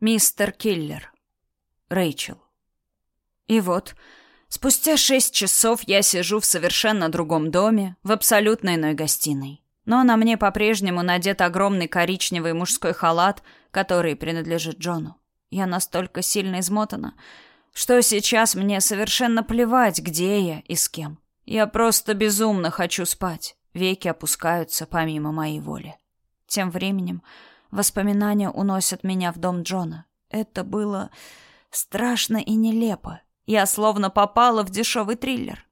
Мистер Киллер. Рэйчел. И вот, спустя шесть часов я сижу в совершенно другом доме, в абсолютно иной гостиной. Но на мне по-прежнему надет огромный коричневый мужской халат, который принадлежит Джону. Я настолько сильно измотана, что сейчас мне совершенно плевать, где я и с кем. Я просто безумно хочу спать. Веки опускаются помимо моей воли. Тем временем Воспоминания уносят меня в дом Джона. Это было страшно и нелепо. Я словно попала в дешевый триллер.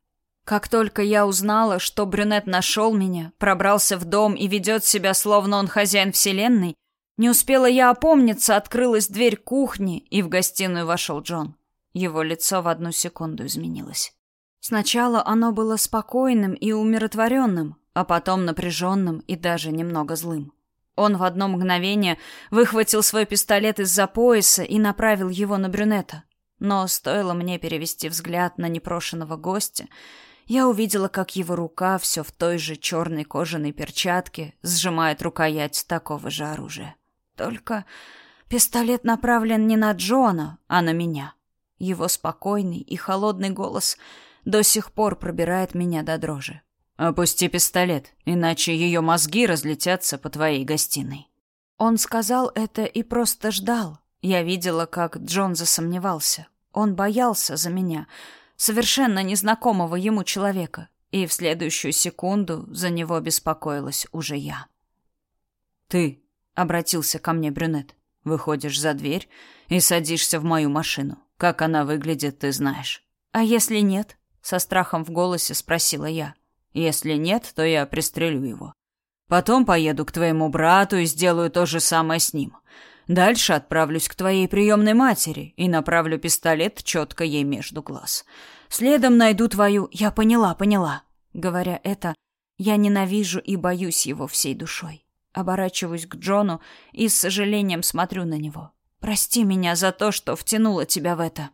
Как только я узнала, что брюнет нашел меня, пробрался в дом и ведет себя, словно он хозяин вселенной, не успела я опомниться, открылась дверь кухни, и в гостиную вошел Джон. Его лицо в одну секунду изменилось. Сначала оно было спокойным и умиротворенным, а потом напряженным и даже немного злым. Он в одно мгновение выхватил свой пистолет из-за пояса и направил его на брюнета. Но стоило мне перевести взгляд на непрошенного гостя, я увидела, как его рука все в той же черной кожаной перчатке сжимает рукоять такого же оружия. Только пистолет направлен не на Джона, а на меня. Его спокойный и холодный голос до сих пор пробирает меня до дрожи. «Опусти пистолет, иначе ее мозги разлетятся по твоей гостиной». Он сказал это и просто ждал. Я видела, как Джон засомневался. Он боялся за меня, совершенно незнакомого ему человека, и в следующую секунду за него беспокоилась уже я. «Ты», — обратился ко мне брюнет, — «выходишь за дверь и садишься в мою машину. Как она выглядит, ты знаешь». «А если нет?» — со страхом в голосе спросила я. Если нет, то я пристрелю его. Потом поеду к твоему брату и сделаю то же самое с ним. Дальше отправлюсь к твоей приемной матери и направлю пистолет четко ей между глаз. Следом найду твою... Я поняла, поняла. Говоря это, я ненавижу и боюсь его всей душой. Оборачиваюсь к Джону и с сожалением смотрю на него. Прости меня за то, что втянула тебя в это.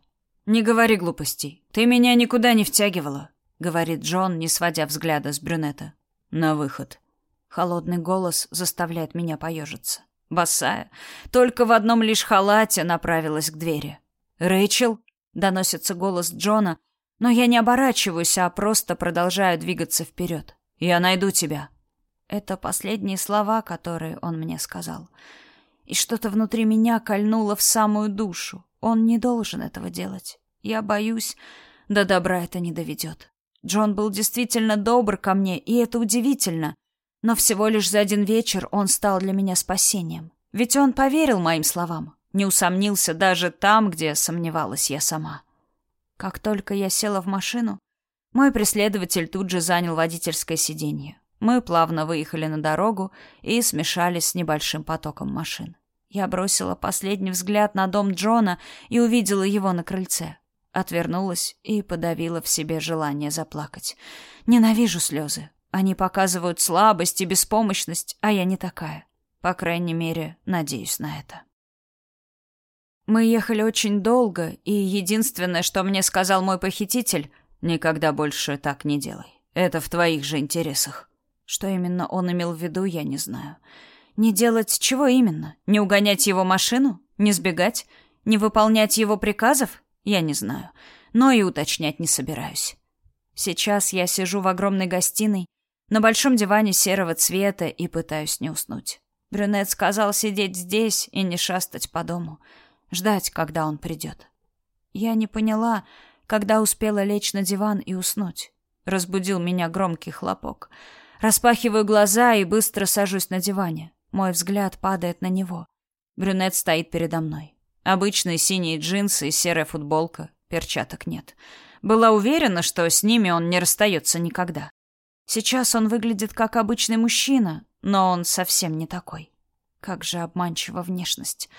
Не говори глупостей. Ты меня никуда не втягивала говорит Джон, не сводя взгляда с брюнета. На выход. Холодный голос заставляет меня поежиться. Босая, только в одном лишь халате направилась к двери. «Рэйчел?» — доносится голос Джона, но я не оборачиваюсь, а просто продолжаю двигаться вперед. «Я найду тебя». Это последние слова, которые он мне сказал. И что-то внутри меня кольнуло в самую душу. Он не должен этого делать. Я боюсь, до добра это не доведет. Джон был действительно добр ко мне, и это удивительно. Но всего лишь за один вечер он стал для меня спасением. Ведь он поверил моим словам, не усомнился даже там, где сомневалась я сама. Как только я села в машину, мой преследователь тут же занял водительское сиденье. Мы плавно выехали на дорогу и смешались с небольшим потоком машин. Я бросила последний взгляд на дом Джона и увидела его на крыльце. Отвернулась и подавила в себе желание заплакать. Ненавижу слезы. Они показывают слабость и беспомощность, а я не такая. По крайней мере, надеюсь на это. Мы ехали очень долго, и единственное, что мне сказал мой похититель, никогда больше так не делай. Это в твоих же интересах. Что именно он имел в виду, я не знаю. Не делать чего именно? Не угонять его машину? Не сбегать? Не выполнять его приказов? Я не знаю, но и уточнять не собираюсь. Сейчас я сижу в огромной гостиной на большом диване серого цвета и пытаюсь не уснуть. Брюнет сказал сидеть здесь и не шастать по дому, ждать, когда он придет. Я не поняла, когда успела лечь на диван и уснуть. Разбудил меня громкий хлопок. Распахиваю глаза и быстро сажусь на диване. Мой взгляд падает на него. Брюнет стоит передо мной. Обычные синие джинсы и серая футболка, перчаток нет. Была уверена, что с ними он не расстается никогда. Сейчас он выглядит как обычный мужчина, но он совсем не такой. Как же обманчива внешность.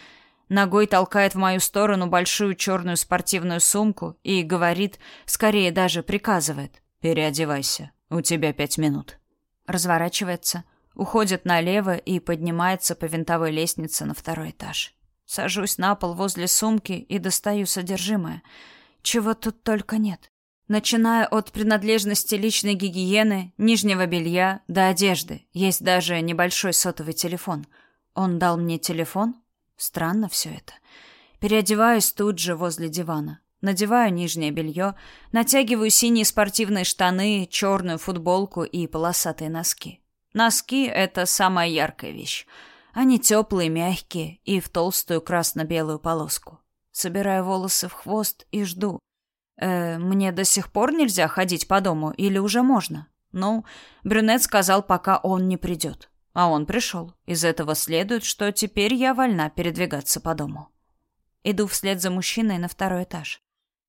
Ногой толкает в мою сторону большую черную спортивную сумку и говорит, скорее даже приказывает. «Переодевайся, у тебя пять минут». Разворачивается, уходит налево и поднимается по винтовой лестнице на второй этаж. Сажусь на пол возле сумки и достаю содержимое. Чего тут только нет. Начиная от принадлежности личной гигиены, нижнего белья до одежды. Есть даже небольшой сотовый телефон. Он дал мне телефон? Странно все это. Переодеваюсь тут же возле дивана. Надеваю нижнее белье, натягиваю синие спортивные штаны, черную футболку и полосатые носки. Носки — это самая яркая вещь. Они теплые, мягкие и в толстую красно-белую полоску. Собираю волосы в хвост и жду. Э, мне до сих пор нельзя ходить по дому или уже можно? Ну, брюнет сказал, пока он не придет. А он пришел. Из этого следует, что теперь я вольна передвигаться по дому. Иду вслед за мужчиной на второй этаж.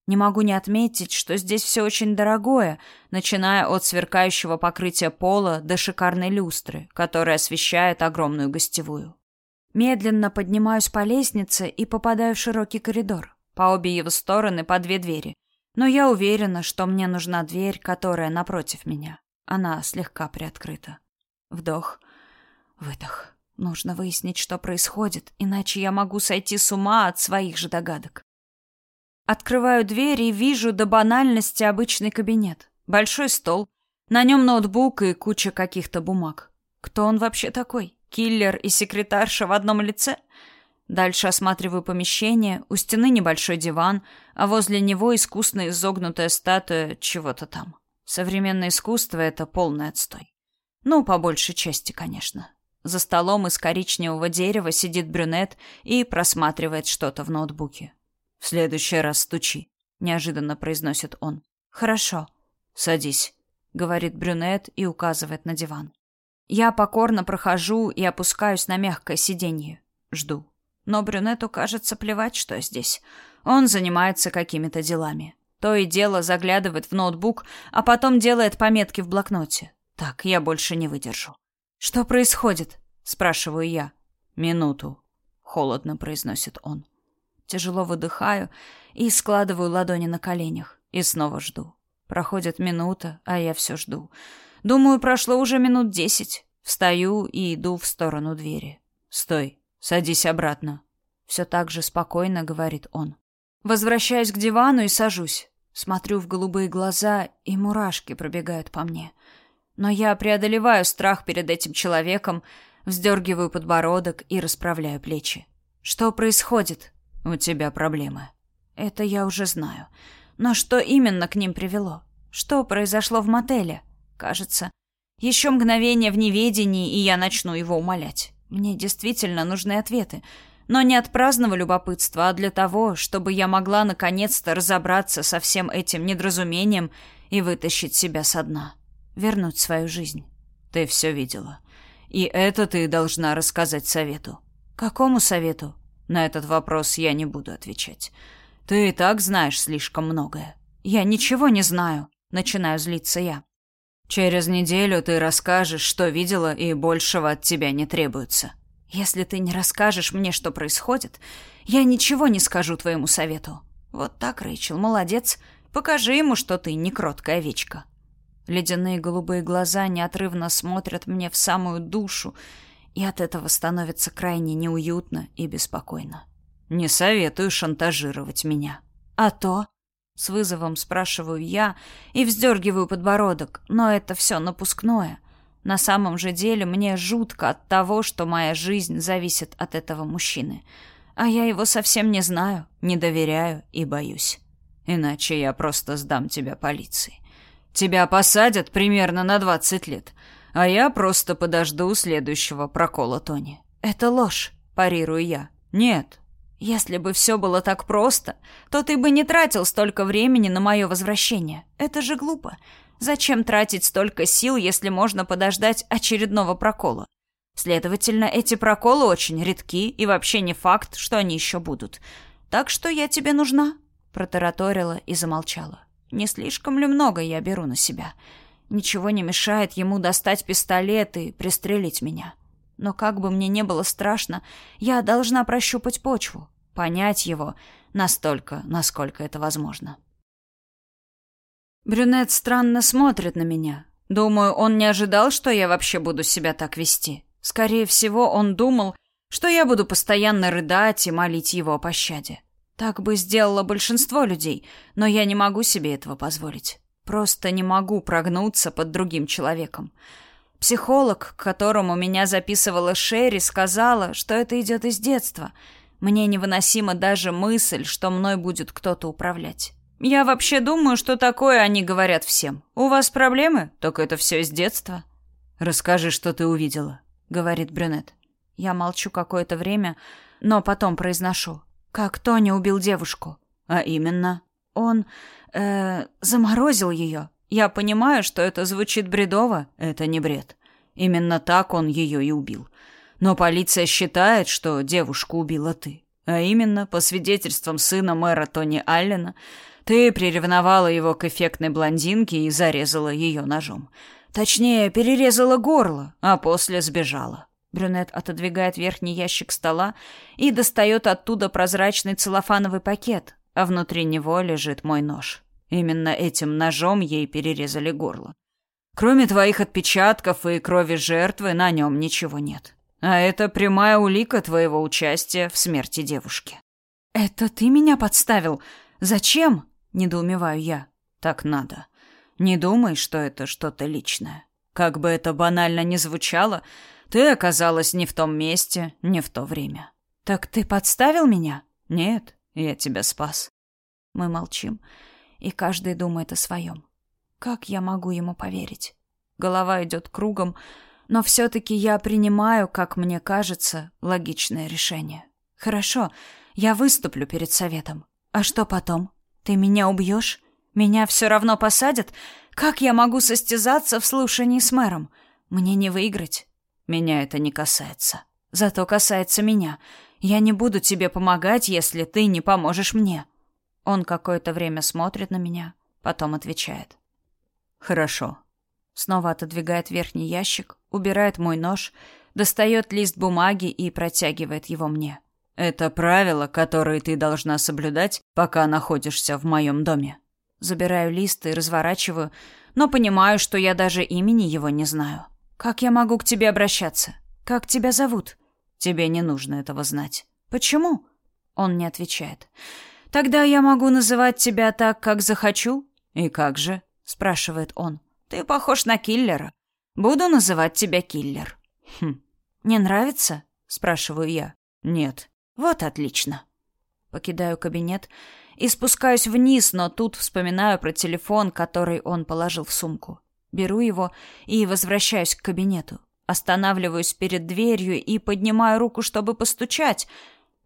Не могу не отметить, что здесь все очень дорогое, начиная от сверкающего покрытия пола до шикарной люстры, которая освещает огромную гостевую. Медленно поднимаюсь по лестнице и попадаю в широкий коридор. По обе его стороны по две двери. Но я уверена, что мне нужна дверь, которая напротив меня. Она слегка приоткрыта. Вдох, выдох. Нужно выяснить, что происходит, иначе я могу сойти с ума от своих же догадок. Открываю дверь и вижу до банальности обычный кабинет. Большой стол. На нем ноутбук и куча каких-то бумаг. Кто он вообще такой? Киллер и секретарша в одном лице? Дальше осматриваю помещение. У стены небольшой диван, а возле него искусно изогнутая статуя чего-то там. Современное искусство — это полный отстой. Ну, по большей части, конечно. За столом из коричневого дерева сидит брюнет и просматривает что-то в ноутбуке. «В следующий раз стучи», — неожиданно произносит он. «Хорошо». «Садись», — говорит брюнет и указывает на диван. Я покорно прохожу и опускаюсь на мягкое сиденье. Жду. Но брюнету кажется плевать, что здесь. Он занимается какими-то делами. То и дело заглядывает в ноутбук, а потом делает пометки в блокноте. Так, я больше не выдержу. «Что происходит?» — спрашиваю я. «Минуту», — холодно произносит он. Тяжело выдыхаю и складываю ладони на коленях. И снова жду. Проходит минута, а я все жду. Думаю, прошло уже минут десять. Встаю и иду в сторону двери. «Стой, садись обратно». Все так же спокойно говорит он. Возвращаюсь к дивану и сажусь. Смотрю в голубые глаза, и мурашки пробегают по мне. Но я преодолеваю страх перед этим человеком, вздергиваю подбородок и расправляю плечи. «Что происходит?» «У тебя проблемы». «Это я уже знаю. Но что именно к ним привело? Что произошло в мотеле? Кажется, еще мгновение в неведении, и я начну его умолять. Мне действительно нужны ответы. Но не от праздного любопытства, а для того, чтобы я могла наконец-то разобраться со всем этим недоразумением и вытащить себя со дна. Вернуть свою жизнь. Ты все видела. И это ты должна рассказать совету. Какому совету? На этот вопрос я не буду отвечать. Ты и так знаешь слишком многое. Я ничего не знаю, начинаю злиться я. Через неделю ты расскажешь, что видела, и большего от тебя не требуется. Если ты не расскажешь мне, что происходит, я ничего не скажу твоему совету. Вот так, Рэйчел, молодец. Покажи ему, что ты не кроткая овечка. Ледяные голубые глаза неотрывно смотрят мне в самую душу, и от этого становится крайне неуютно и беспокойно. Не советую шантажировать меня. А то, с вызовом спрашиваю я и вздергиваю подбородок, но это все напускное. На самом же деле мне жутко от того, что моя жизнь зависит от этого мужчины. А я его совсем не знаю, не доверяю и боюсь. Иначе я просто сдам тебя полиции. Тебя посадят примерно на двадцать лет — а я просто подожду следующего прокола Тони. Это ложь, парирую я. Нет. Если бы все было так просто, то ты бы не тратил столько времени на мое возвращение. Это же глупо. Зачем тратить столько сил, если можно подождать очередного прокола? Следовательно, эти проколы очень редки, и вообще не факт, что они еще будут. Так что я тебе нужна, протараторила и замолчала. Не слишком ли много я беру на себя? Ничего не мешает ему достать пистолет и пристрелить меня. Но как бы мне не было страшно, я должна прощупать почву, понять его настолько, насколько это возможно. Брюнет странно смотрит на меня. Думаю, он не ожидал, что я вообще буду себя так вести. Скорее всего, он думал, что я буду постоянно рыдать и молить его о пощаде. Так бы сделало большинство людей, но я не могу себе этого позволить. Просто не могу прогнуться под другим человеком. Психолог, к которому меня записывала Шерри, сказала, что это идет из детства. Мне невыносима даже мысль, что мной будет кто-то управлять. Я вообще думаю, что такое они говорят всем. У вас проблемы? Только это все из детства. Расскажи, что ты увидела, говорит брюнет. Я молчу какое-то время, но потом произношу: как Тони убил девушку. А именно, он э заморозил ее. Я понимаю, что это звучит бредово, это не бред. Именно так он ее и убил. Но полиция считает, что девушку убила ты. А именно, по свидетельствам сына мэра Тони Аллена, ты приревновала его к эффектной блондинке и зарезала ее ножом. Точнее, перерезала горло, а после сбежала. Брюнет отодвигает верхний ящик стола и достает оттуда прозрачный целлофановый пакет, а внутри него лежит мой нож. Именно этим ножом ей перерезали горло. Кроме твоих отпечатков и крови жертвы на нем ничего нет. А это прямая улика твоего участия в смерти девушки. Это ты меня подставил? Зачем? недоумеваю я. Так надо. Не думай, что это что-то личное. Как бы это банально ни звучало, ты оказалась не в том месте, не в то время. Так ты подставил меня? Нет, я тебя спас. Мы молчим и каждый думает о своем. Как я могу ему поверить? Голова идет кругом, но все-таки я принимаю, как мне кажется, логичное решение. Хорошо, я выступлю перед советом. А что потом? Ты меня убьешь? Меня все равно посадят? Как я могу состязаться в слушании с мэром? Мне не выиграть. Меня это не касается. Зато касается меня. Я не буду тебе помогать, если ты не поможешь мне. Он какое-то время смотрит на меня, потом отвечает. «Хорошо». Снова отодвигает верхний ящик, убирает мой нож, достает лист бумаги и протягивает его мне. «Это правила, которые ты должна соблюдать, пока находишься в моем доме». Забираю лист и разворачиваю, но понимаю, что я даже имени его не знаю. «Как я могу к тебе обращаться? Как тебя зовут?» «Тебе не нужно этого знать». «Почему?» Он не отвечает. Тогда я могу называть тебя так, как захочу? И как же? спрашивает он. Ты похож на киллера. Буду называть тебя киллер. Хм. Не нравится? спрашиваю я. Нет. Вот отлично. Покидаю кабинет и спускаюсь вниз, но тут вспоминаю про телефон, который он положил в сумку. Беру его и возвращаюсь к кабинету. Останавливаюсь перед дверью и поднимаю руку, чтобы постучать,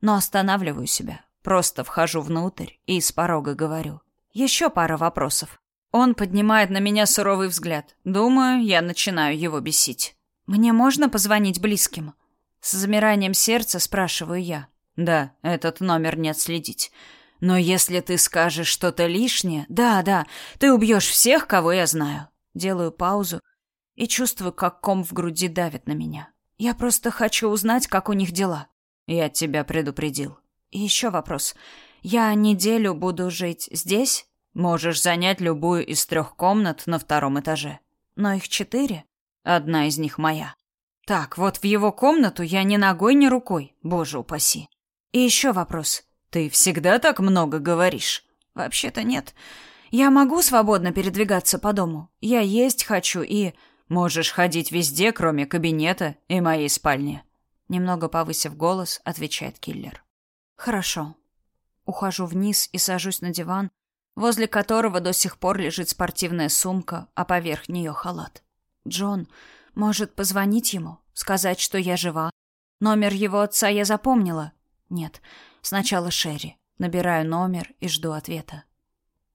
но останавливаю себя. Просто вхожу внутрь и с порога говорю. Еще пара вопросов. Он поднимает на меня суровый взгляд. Думаю, я начинаю его бесить. «Мне можно позвонить близким?» С замиранием сердца спрашиваю я. «Да, этот номер не отследить. Но если ты скажешь что-то лишнее... Да, да, ты убьешь всех, кого я знаю». Делаю паузу и чувствую, как ком в груди давит на меня. Я просто хочу узнать, как у них дела. Я тебя предупредил. И еще вопрос. Я неделю буду жить здесь? Можешь занять любую из трех комнат на втором этаже. Но их четыре. Одна из них моя. Так, вот в его комнату я ни ногой, ни рукой. Боже упаси. И еще вопрос. Ты всегда так много говоришь? Вообще-то нет. Я могу свободно передвигаться по дому. Я есть хочу и... Можешь ходить везде, кроме кабинета и моей спальни. Немного повысив голос, отвечает киллер. Хорошо. Ухожу вниз и сажусь на диван, возле которого до сих пор лежит спортивная сумка, а поверх нее халат. Джон может позвонить ему, сказать, что я жива. Номер его отца я запомнила. Нет, сначала Шерри. Набираю номер и жду ответа.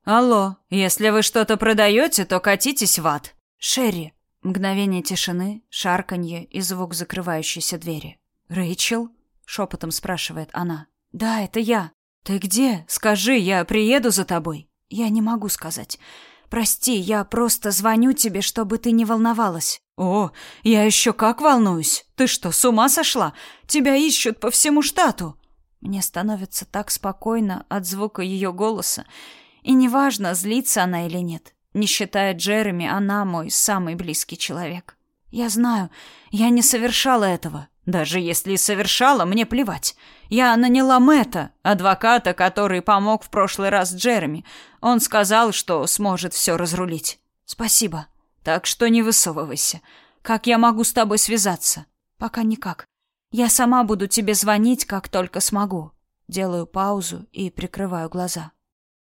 «Алло, если вы что-то продаете, то катитесь в ад». «Шерри». Мгновение тишины, шарканье и звук закрывающейся двери. «Рэйчел?» — шепотом спрашивает она. «Да, это я. Ты где? Скажи, я приеду за тобой». «Я не могу сказать. Прости, я просто звоню тебе, чтобы ты не волновалась». «О, я еще как волнуюсь. Ты что, с ума сошла? Тебя ищут по всему штату». Мне становится так спокойно от звука ее голоса, и неважно, злится она или нет. Не считая Джереми, она мой самый близкий человек. Я знаю, я не совершала этого. Даже если совершала, мне плевать. Я наняла Мэтта, адвоката, который помог в прошлый раз Джереми. Он сказал, что сможет все разрулить. Спасибо. Так что не высовывайся. Как я могу с тобой связаться? Пока никак. Я сама буду тебе звонить, как только смогу. Делаю паузу и прикрываю глаза.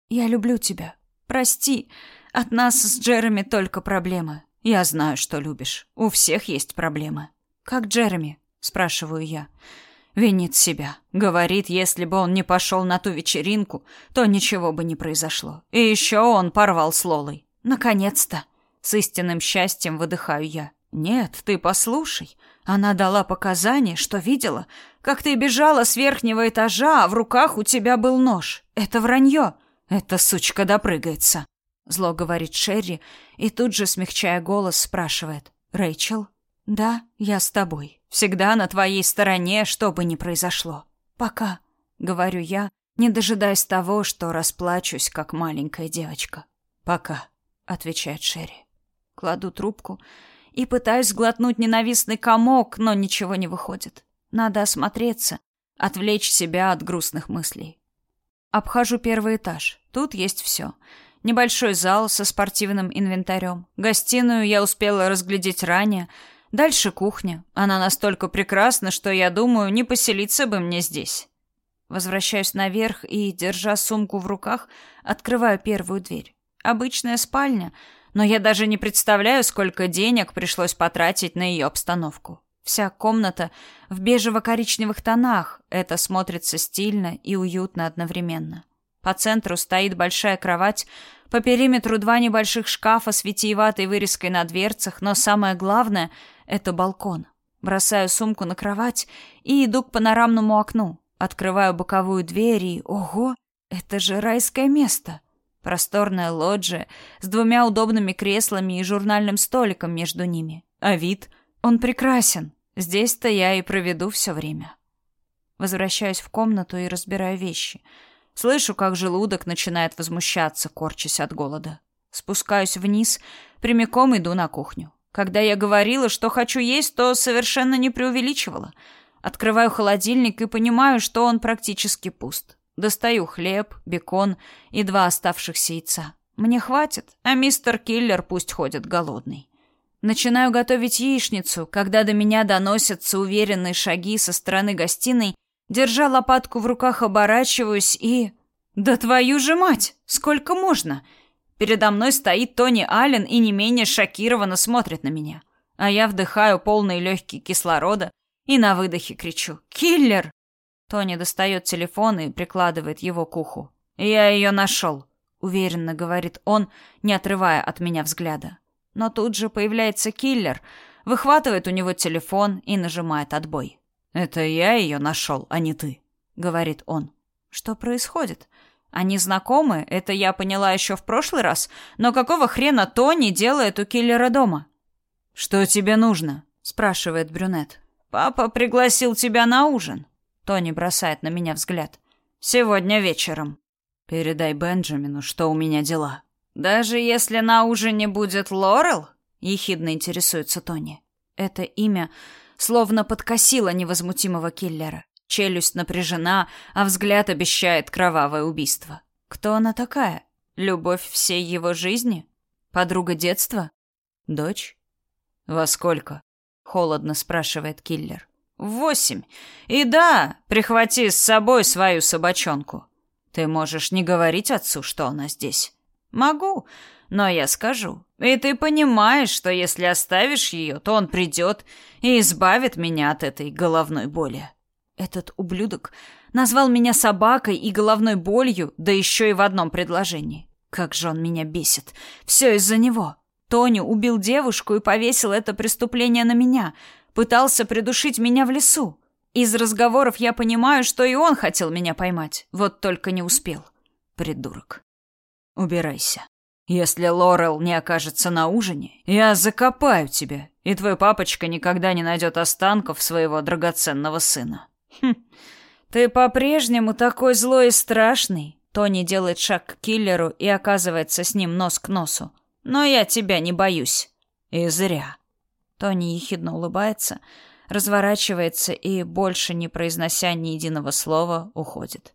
Я люблю тебя. Прости. От нас с Джереми только проблемы. Я знаю, что любишь. У всех есть проблемы. Как Джереми? спрашиваю я. Винит себя. Говорит, если бы он не пошел на ту вечеринку, то ничего бы не произошло. И еще он порвал с Лолой. Наконец-то. С истинным счастьем выдыхаю я. Нет, ты послушай. Она дала показания, что видела, как ты бежала с верхнего этажа, а в руках у тебя был нож. Это вранье. Эта сучка допрыгается. Зло говорит Шерри и тут же, смягчая голос, спрашивает. «Рэйчел?» «Да, я с тобой. Всегда на твоей стороне, что бы ни произошло. Пока», — говорю я, не дожидаясь того, что расплачусь, как маленькая девочка. «Пока», — отвечает Шерри. Кладу трубку и пытаюсь глотнуть ненавистный комок, но ничего не выходит. Надо осмотреться, отвлечь себя от грустных мыслей. Обхожу первый этаж. Тут есть все. Небольшой зал со спортивным инвентарем. Гостиную я успела разглядеть ранее — Дальше кухня. Она настолько прекрасна, что я думаю, не поселиться бы мне здесь. Возвращаюсь наверх и, держа сумку в руках, открываю первую дверь. Обычная спальня, но я даже не представляю, сколько денег пришлось потратить на ее обстановку. Вся комната в бежево-коричневых тонах. Это смотрится стильно и уютно одновременно. По центру стоит большая кровать, по периметру два небольших шкафа с витиеватой вырезкой на дверцах, но самое главное — это балкон. Бросаю сумку на кровать и иду к панорамному окну. Открываю боковую дверь и... Ого! Это же райское место! Просторная лоджия с двумя удобными креслами и журнальным столиком между ними. А вид? Он прекрасен. Здесь-то я и проведу все время. Возвращаюсь в комнату и разбираю вещи. Слышу, как желудок начинает возмущаться, корчась от голода. Спускаюсь вниз, прямиком иду на кухню. Когда я говорила, что хочу есть, то совершенно не преувеличивала. Открываю холодильник и понимаю, что он практически пуст. Достаю хлеб, бекон и два оставшихся яйца. Мне хватит, а мистер Киллер пусть ходит голодный. Начинаю готовить яичницу, когда до меня доносятся уверенные шаги со стороны гостиной. Держа лопатку в руках, оборачиваюсь и... «Да твою же мать! Сколько можно?» Передо мной стоит Тони Аллен и не менее шокированно смотрит на меня. А я вдыхаю полные легкие кислорода и на выдохе кричу «Киллер!». Тони достает телефон и прикладывает его к уху. «Я ее нашел», — уверенно говорит он, не отрывая от меня взгляда. Но тут же появляется киллер, выхватывает у него телефон и нажимает отбой. «Это я ее нашел, а не ты», — говорит он. «Что происходит?» Они знакомы, это я поняла еще в прошлый раз, но какого хрена Тони делает у киллера дома? «Что тебе нужно?» – спрашивает брюнет. «Папа пригласил тебя на ужин». Тони бросает на меня взгляд. «Сегодня вечером». «Передай Бенджамину, что у меня дела». «Даже если на ужине будет Лорел?» – ехидно интересуется Тони. Это имя словно подкосило невозмутимого киллера. Челюсть напряжена, а взгляд обещает кровавое убийство. Кто она такая? Любовь всей его жизни? Подруга детства? Дочь? Во сколько? Холодно спрашивает киллер. восемь. И да, прихвати с собой свою собачонку. Ты можешь не говорить отцу, что она здесь. Могу, но я скажу. И ты понимаешь, что если оставишь ее, то он придет и избавит меня от этой головной боли. Этот ублюдок назвал меня собакой и головной болью, да еще и в одном предложении. Как же он меня бесит. Все из-за него. Тони убил девушку и повесил это преступление на меня. Пытался придушить меня в лесу. Из разговоров я понимаю, что и он хотел меня поймать. Вот только не успел. Придурок. Убирайся. Если Лорел не окажется на ужине, я закопаю тебя, и твой папочка никогда не найдет останков своего драгоценного сына. Хм. Ты по-прежнему такой злой и страшный. Тони делает шаг к киллеру и оказывается с ним нос к носу. Но я тебя не боюсь. И зря. Тони ехидно улыбается, разворачивается и, больше не произнося ни единого слова, уходит.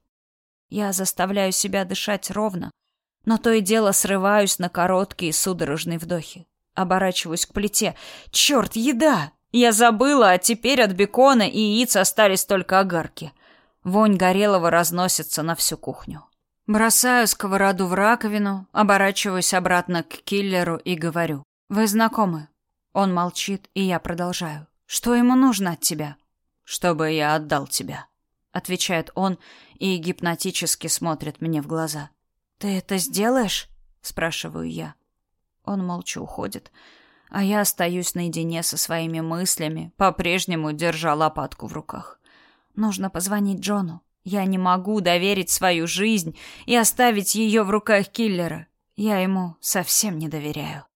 Я заставляю себя дышать ровно, но то и дело срываюсь на короткие судорожные вдохи. Оборачиваюсь к плите. Черт, еда! Я забыла, а теперь от бекона и яиц остались только огарки. Вонь горелого разносится на всю кухню. Бросаю сковороду в раковину, оборачиваюсь обратно к киллеру и говорю. «Вы знакомы?» Он молчит, и я продолжаю. «Что ему нужно от тебя?» «Чтобы я отдал тебя», — отвечает он и гипнотически смотрит мне в глаза. «Ты это сделаешь?» — спрашиваю я. Он молча уходит, а я остаюсь наедине со своими мыслями, по-прежнему держа лопатку в руках. Нужно позвонить Джону. Я не могу доверить свою жизнь и оставить ее в руках киллера. Я ему совсем не доверяю.